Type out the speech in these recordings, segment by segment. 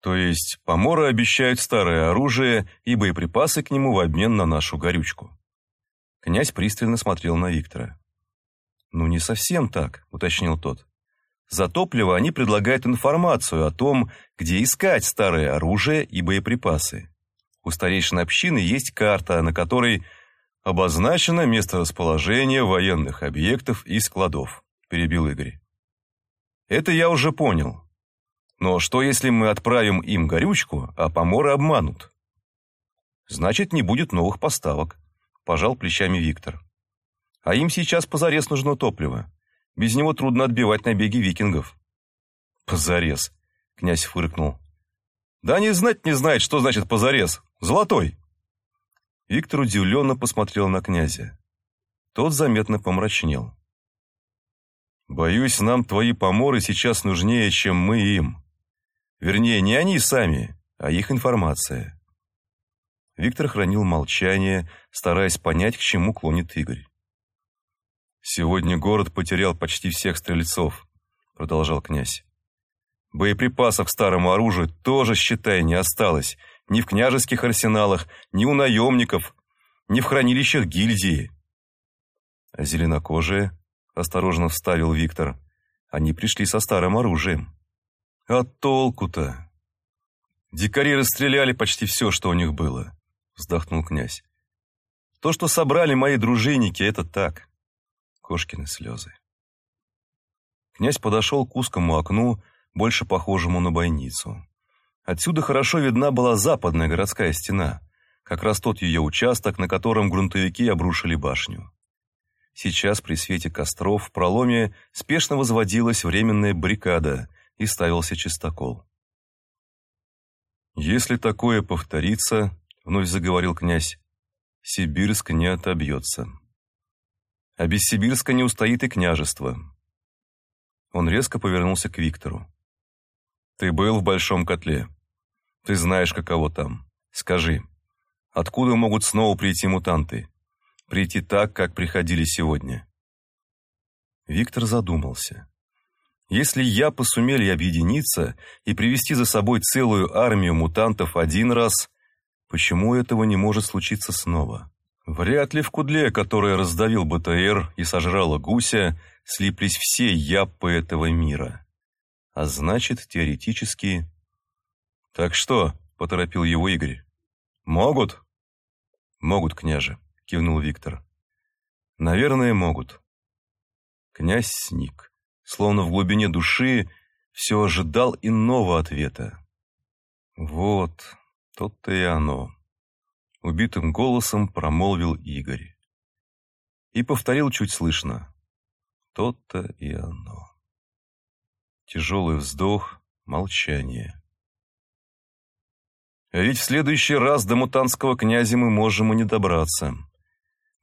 То есть поморы обещают старое оружие и боеприпасы к нему в обмен на нашу горючку. Князь пристально смотрел на Виктора. «Ну, не совсем так», — уточнил тот. «За топливо они предлагают информацию о том, где искать старое оружие и боеприпасы. У старейшин общины есть карта, на которой обозначено место расположения военных объектов и складов», — перебил Игорь. «Это я уже понял. Но что, если мы отправим им горючку, а поморы обманут? Значит, не будет новых поставок, пожал плечами Виктор. А им сейчас позарез нужно топливо. Без него трудно отбивать набеги викингов. Позарез, князь фыркнул. Да не знать не знает, что значит позарез. Золотой. Виктор удивленно посмотрел на князя. Тот заметно помрачнел. «Боюсь, нам твои поморы сейчас нужнее, чем мы им», Вернее, не они сами, а их информация. Виктор хранил молчание, стараясь понять, к чему клонит Игорь. «Сегодня город потерял почти всех стрельцов», — продолжал князь. «Боеприпасов к старому оружию тоже, считай, не осталось. Ни в княжеских арсеналах, ни у наемников, ни в хранилищах гильдии». «А зеленокожие?» — осторожно вставил Виктор. «Они пришли со старым оружием». А толку-то? Дикари расстреляли почти все, что у них было, вздохнул князь. То, что собрали мои дружинники, это так. Кошкины слезы. Князь подошел к узкому окну, больше похожему на бойницу. Отсюда хорошо видна была западная городская стена, как раз тот ее участок, на котором грунтовики обрушили башню. Сейчас при свете костров в проломе спешно возводилась временная баррикада, и ставился чистокол. «Если такое повторится, — вновь заговорил князь, — Сибирск не отобьется. А без Сибирска не устоит и княжество». Он резко повернулся к Виктору. «Ты был в большом котле. Ты знаешь, каково там. Скажи, откуда могут снова прийти мутанты? Прийти так, как приходили сегодня?» Виктор задумался. Если я посумели объединиться и привести за собой целую армию мутантов один раз, почему этого не может случиться снова? Вряд ли в кудле, который раздавил БТР и сожрала гуся, слиплись все яппы этого мира. А значит, теоретически... «Так что?» — поторопил его Игорь. «Могут?» «Могут, княже», — кивнул Виктор. «Наверное, могут». Князь сник словно в глубине души, все ожидал иного ответа. «Вот, то-то и оно», — убитым голосом промолвил Игорь. И повторил чуть слышно. «То-то и оно». Тяжелый вздох, молчание. А ведь в следующий раз до мутанского князя мы можем и не добраться.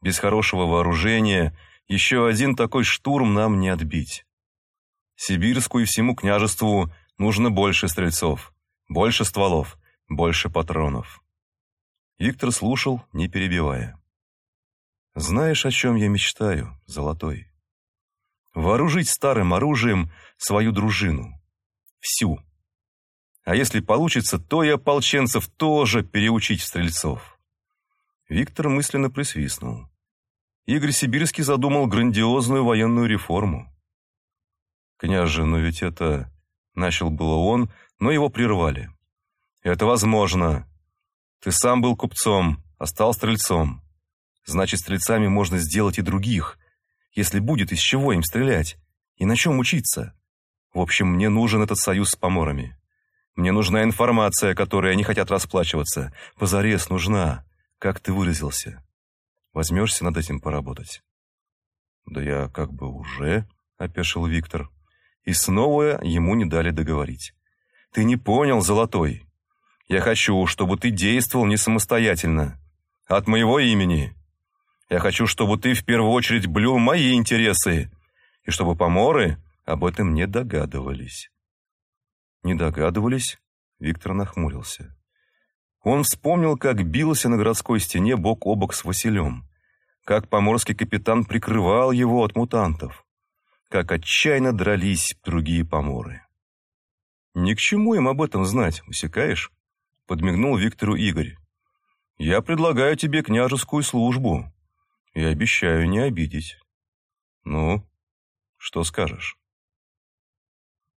Без хорошего вооружения еще один такой штурм нам не отбить. Сибирску и всему княжеству нужно больше стрельцов, больше стволов, больше патронов. Виктор слушал, не перебивая. «Знаешь, о чем я мечтаю, Золотой? Вооружить старым оружием свою дружину. Всю. А если получится, то и ополченцев тоже переучить в стрельцов». Виктор мысленно присвистнул. Игорь Сибирский задумал грандиозную военную реформу. «Княже, но ведь это...» Начал было он, но его прервали. «Это возможно. Ты сам был купцом, а стал стрельцом. Значит, стрельцами можно сделать и других, если будет из чего им стрелять, и на чем учиться. В общем, мне нужен этот союз с поморами. Мне нужна информация, которой они хотят расплачиваться. Позарез нужна, как ты выразился. Возьмешься над этим поработать?» «Да я как бы уже...» — опешил Виктор. И снова ему не дали договорить. «Ты не понял, Золотой. Я хочу, чтобы ты действовал не самостоятельно. От моего имени. Я хочу, чтобы ты в первую очередь блюл мои интересы, и чтобы поморы об этом не догадывались». «Не догадывались?» Виктор нахмурился. Он вспомнил, как бился на городской стене бок о бок с Василем, как поморский капитан прикрывал его от мутантов как отчаянно дрались другие поморы. Ни к чему им об этом знать, усекаешь? Подмигнул Виктору Игорь. Я предлагаю тебе княжескую службу и обещаю не обидеть. Ну, что скажешь?